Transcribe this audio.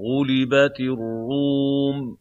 غُلِبَتِ الرُّومُ